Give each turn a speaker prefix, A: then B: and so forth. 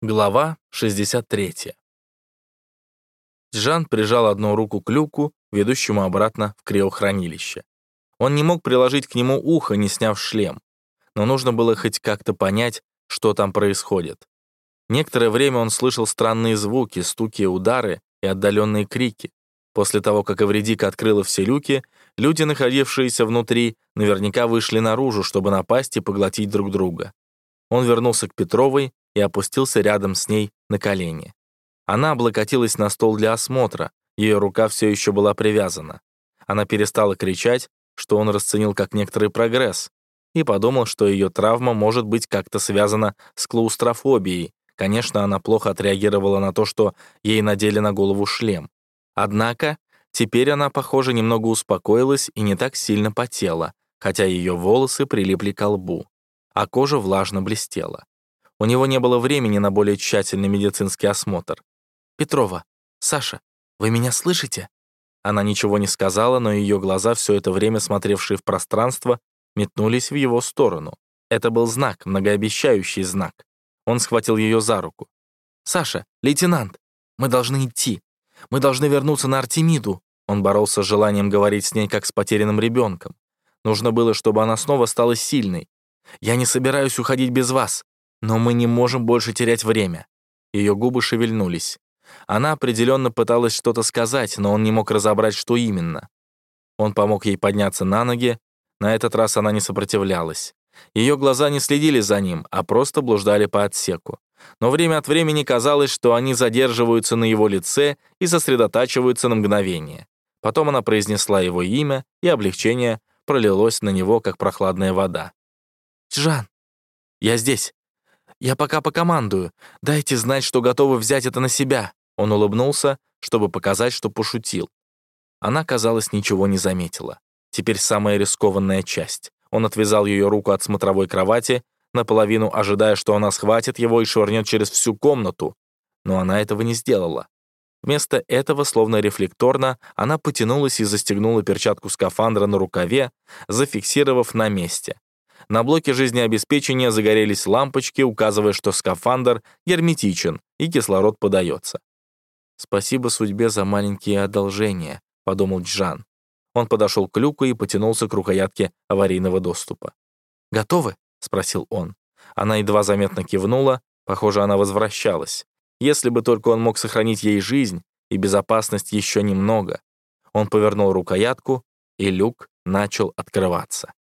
A: Глава 63. Джан прижал одну руку к люку, ведущему обратно в криохранилище. Он не мог приложить к нему ухо, не сняв шлем. Но нужно было хоть как-то понять, что там происходит. Некоторое время он слышал странные звуки, стуки, удары и отдаленные крики. После того, как Эвредика открыла все люки, люди, находившиеся внутри, наверняка вышли наружу, чтобы напасть и поглотить друг друга. Он вернулся к Петровой и опустился рядом с ней на колени. Она облокотилась на стол для осмотра, ее рука все еще была привязана. Она перестала кричать, что он расценил как некоторый прогресс, и подумал, что ее травма может быть как-то связана с клаустрофобией. Конечно, она плохо отреагировала на то, что ей надели на голову шлем. Однако, теперь она, похоже, немного успокоилась и не так сильно потела, хотя ее волосы прилипли к лбу, а кожа влажно блестела. У него не было времени на более тщательный медицинский осмотр. «Петрова, Саша, вы меня слышите?» Она ничего не сказала, но ее глаза, все это время смотревшие в пространство, метнулись в его сторону. Это был знак, многообещающий знак. Он схватил ее за руку. «Саша, лейтенант, мы должны идти. Мы должны вернуться на Артемиду». Он боролся с желанием говорить с ней, как с потерянным ребенком. Нужно было, чтобы она снова стала сильной. «Я не собираюсь уходить без вас. Но мы не можем больше терять время. Ее губы шевельнулись. Она определенно пыталась что-то сказать, но он не мог разобрать, что именно. Он помог ей подняться на ноги. На этот раз она не сопротивлялась. Ее глаза не следили за ним, а просто блуждали по отсеку. Но время от времени казалось, что они задерживаются на его лице и сосредотачиваются на мгновение. Потом она произнесла его имя, и облегчение пролилось на него, как прохладная вода. «Джан, я здесь. «Я пока покомандую. Дайте знать, что готовы взять это на себя». Он улыбнулся, чтобы показать, что пошутил. Она, казалось, ничего не заметила. Теперь самая рискованная часть. Он отвязал ее руку от смотровой кровати, наполовину ожидая, что она схватит его и швырнет через всю комнату. Но она этого не сделала. Вместо этого, словно рефлекторно, она потянулась и застегнула перчатку скафандра на рукаве, зафиксировав на месте. На блоке жизнеобеспечения загорелись лампочки, указывая, что скафандр герметичен и кислород подается. «Спасибо судьбе за маленькие одолжения», — подумал Джан. Он подошел к люку и потянулся к рукоятке аварийного доступа. «Готовы?» — спросил он. Она едва заметно кивнула, похоже, она возвращалась. Если бы только он мог сохранить ей жизнь и безопасность еще немного. Он повернул рукоятку, и люк начал открываться.